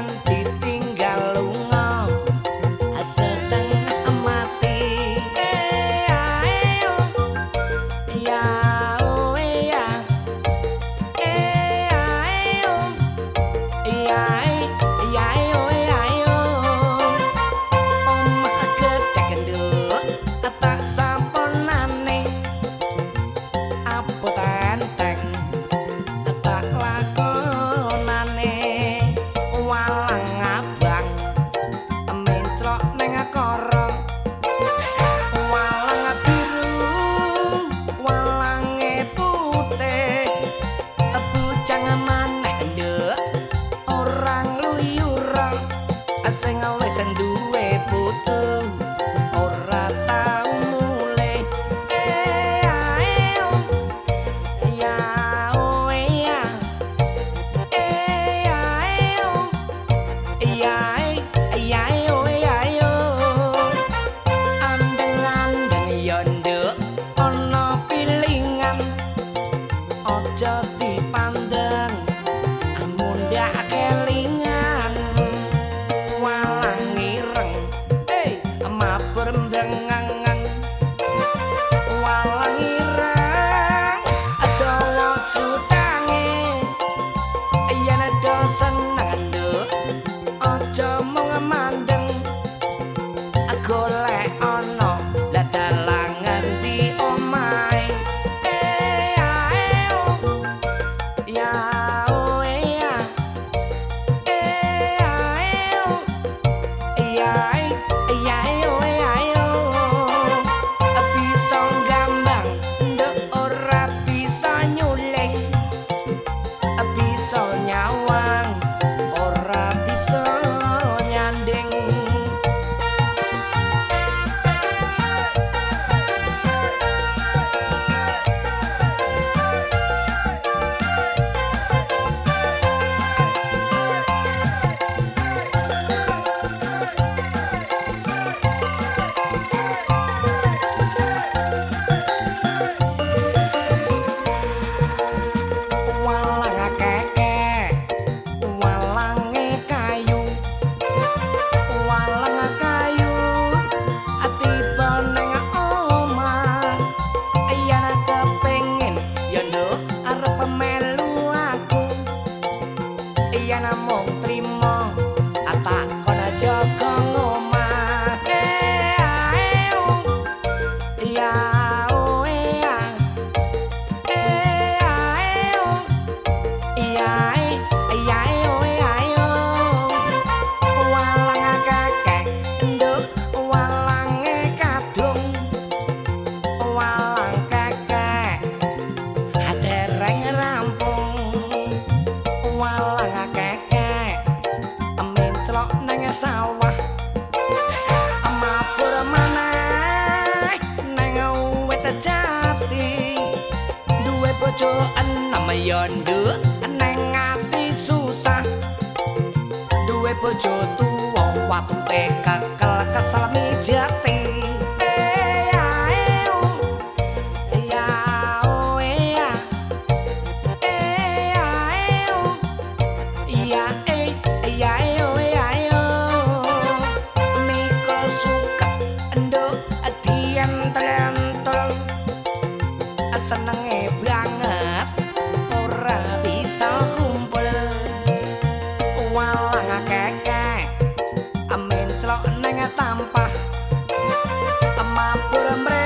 and पुत्र sawah. Mapur maneh nang wet jati. Duwe bojo enam ya nduk nang ati susah. Duwe bojo tuwa watu kekel kesel mijati. Yeah. senenge banget ora bisa kumpul. Walang akeh amin celok neng tampah. Mampu mereka